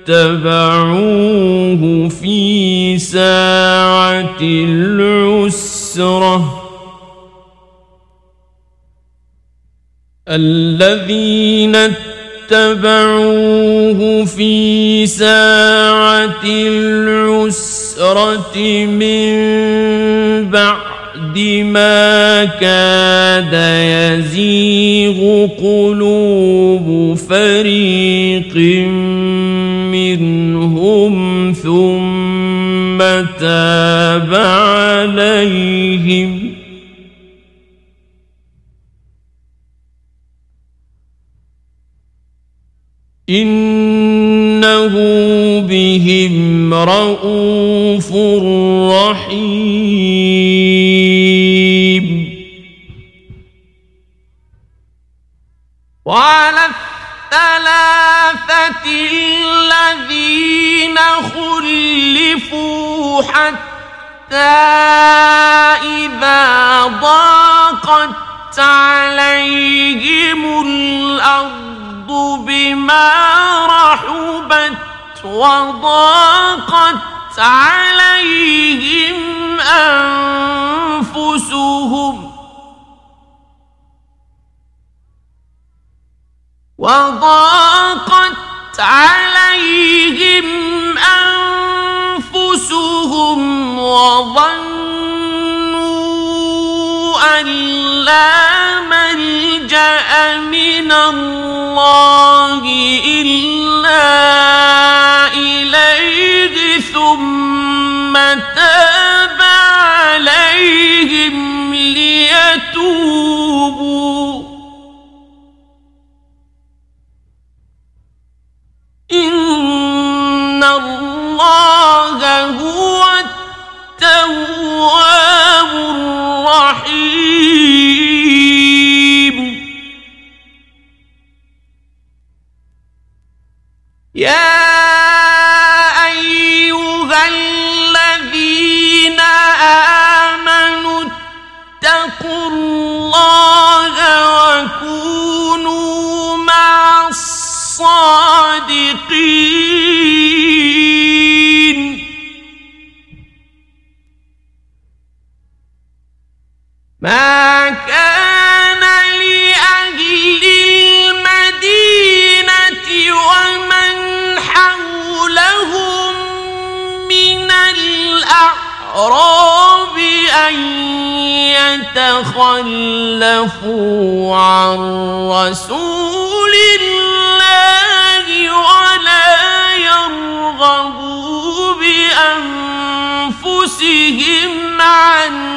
اتبعوه في ساعة العسرة. الذين اتبعوه في ساعة العسرة من بعد ما كاد يزيغ قلوب فريق منهم ثم تاب عليهم إنه بهم رؤوف رحيم وعلى الثلاثة الذين خلفوا حتى إذا ضاقت عليهم الأرض بما رحبت وضاقت عليهم أنفسهم وضاقت عليهم أنفسهم وظنوا أن لا ملجأ من الله إلا إليه ثم تاب عليهم ليتوبوا. ان اللہ هو التواب الرحيم يا ما كان لأهل المدينة ومن حولهم من الأعراب أن يتخلفوا عن رسول الله ولا يرغبوا بأنفسهم عن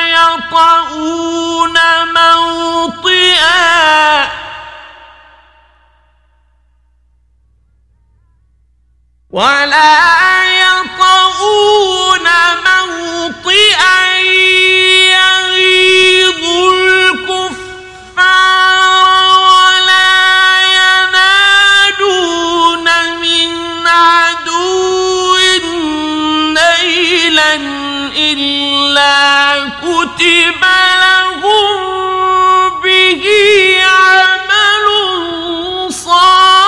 يطؤون موطئا. ولا يطؤون موطئا يغيظ الكفار ولا ينادون من عدو نيلا إلا لهم به عمل صالح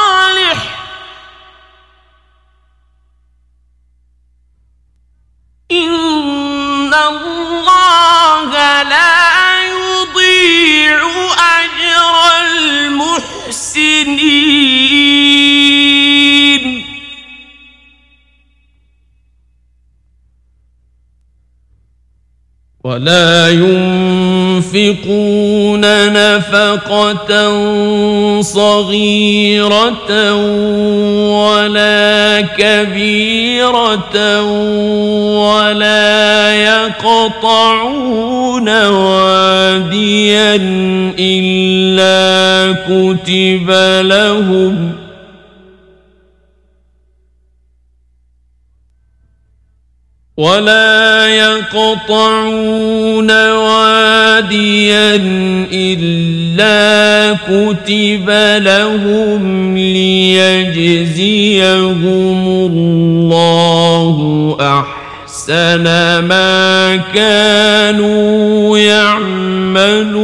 ولا ينفقون نفقة صغيرة ولا كبيرة ولا يقطعون واديا إلا كتب لهم ۖ ولا يقطعون واديا إلا كتب لهم ليجزيهم الله أحسن ما كانوا يعملون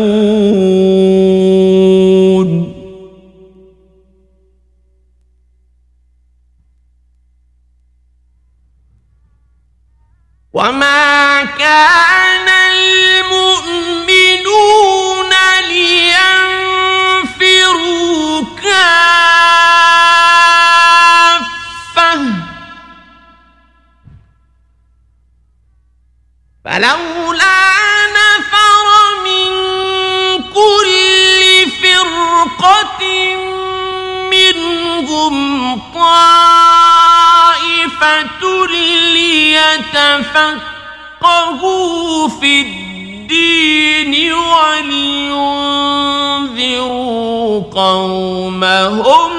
ليتفقهوا في الدين ولينذروا قومهم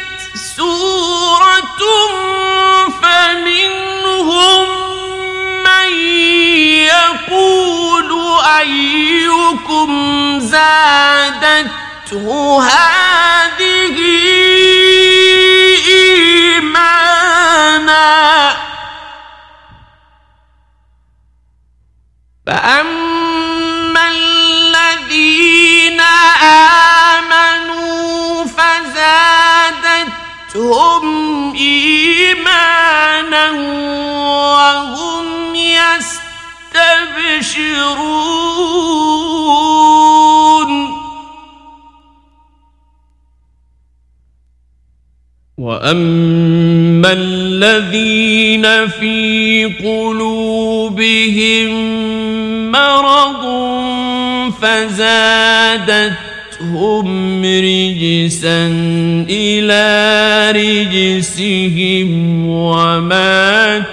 أيكم زادته هذا يستبشرون. واما الذين في قلوبهم مرض فزادتهم رجسا الى رجسهم وماتوا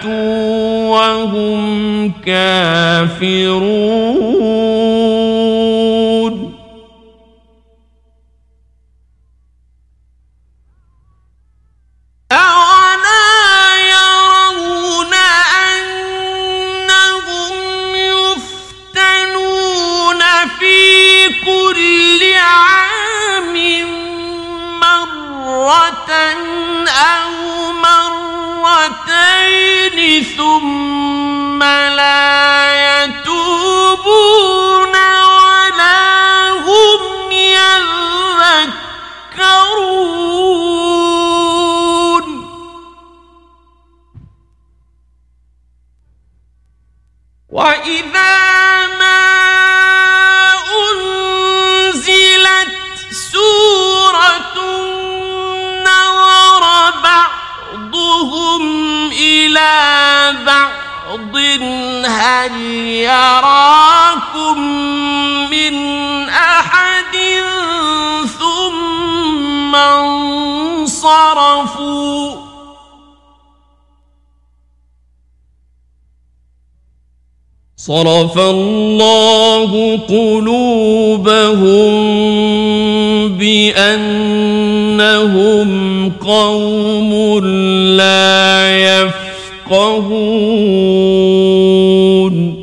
وهم كافرون هل يراكم من أحد ثم انصرفوا؟ صرف الله قلوبهم بأنهم قوم لا يفقهون. يعلمون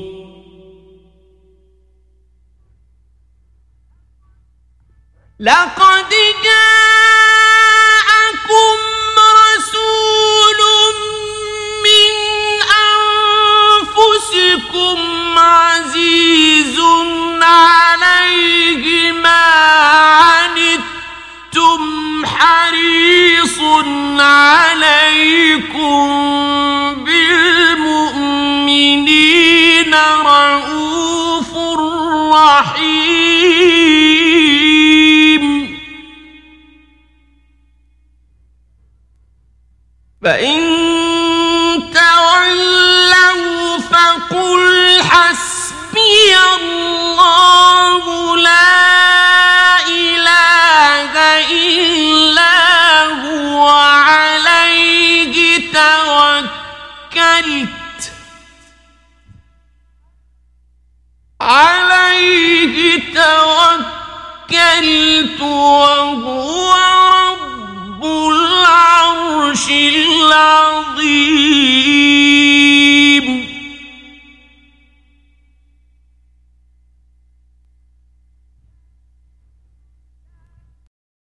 نزلت وهو رب العرش العظيم